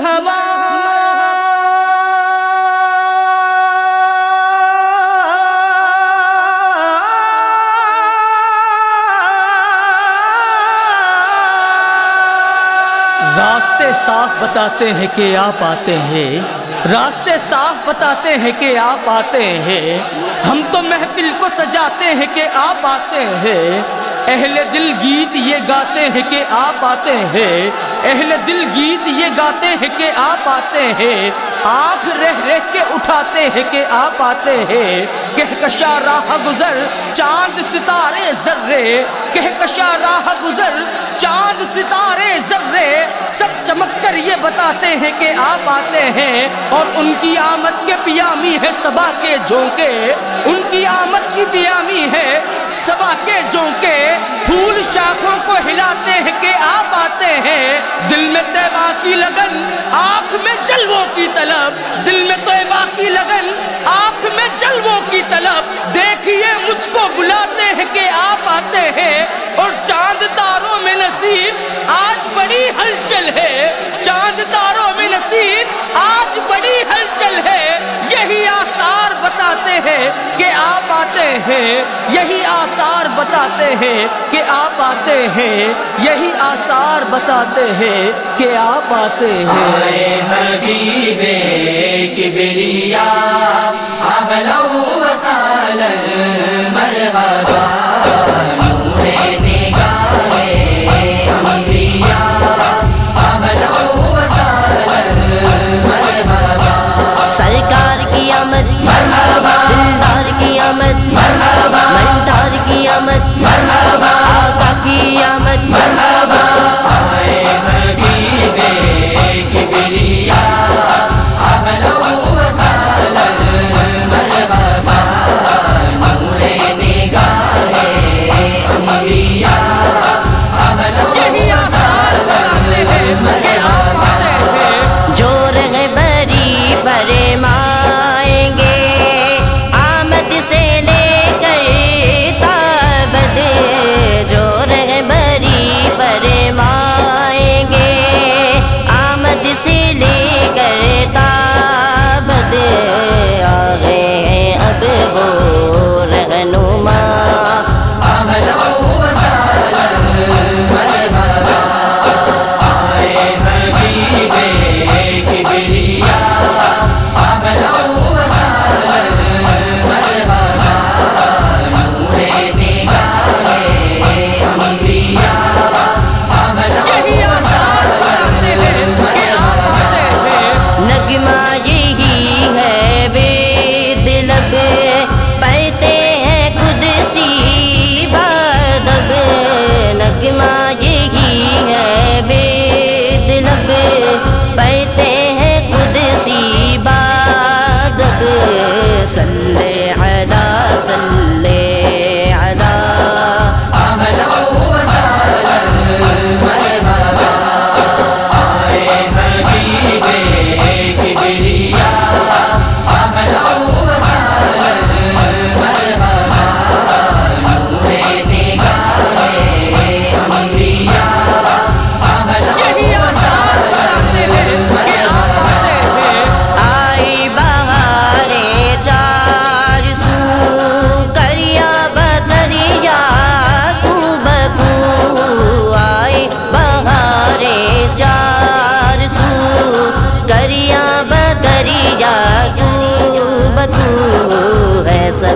مرحبا۔ راستے صاف بتاتے ہیں کہ آپ آتے ہیں۔ راستے صاف بتاتے ہیں کہ آپ آتے ہیں۔ ہم تو محفل کو سجاتے ہیں کہ آپ آتے ہیں۔ اہل دل گیت یہ گاتے ہیں کہ آپ آتے ہیں۔ اہل دل گیت یہ گاتے ہیں کہ آپ آتے ہیں۔ آنکھ رہ رہ کے اٹھاتے ہیں کہ آپ آتے ہیں۔ کہکشا راہ گزر، چاند ستارے ذرے۔ کہکشا راہ گزر چمک کر یہ بتاتے ہیں کہ آپ آتے ہیں اور ان کی آمد کے پیامی ہے سبا کے جھونکے۔ ان کی آمد کی پیامی ہے سبا کے جھونکے۔ پھول شاخوں کو ہلاتے ہیں کہ آپ آتے ہیں۔ دل میں تیبا کی لگن آنکھ میں جلووں کی طلب۔ دل میں تیبا کی لگن آنکھ میں جلووں کی طلب۔ دیکھیے مجھ کو بلاتے ہیں کہ آپ آتے ہیں اور چاند تاروں میں نصیب۔ آج بڑی ہلچل ہے۔ کہ آپ آتے ہیں، یہی آثار بتاتے ہیں کہ آپ آتے ہیں، یہی آثار بتاتے ہیں کہ آپ آتے ہیں۔ آئے حبیب کبریا اہلا وسالن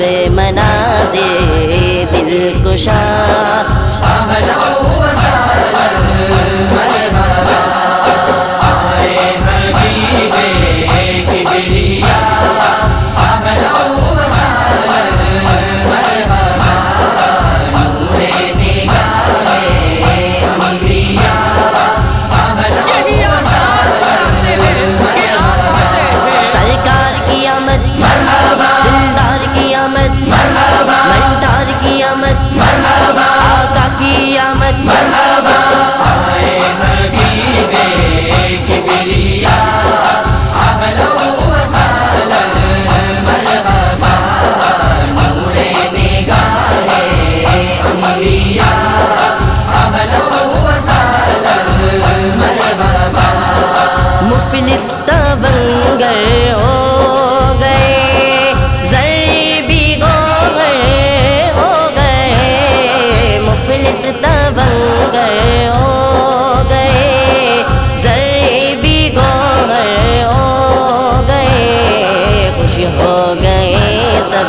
بے سب دل کشا۔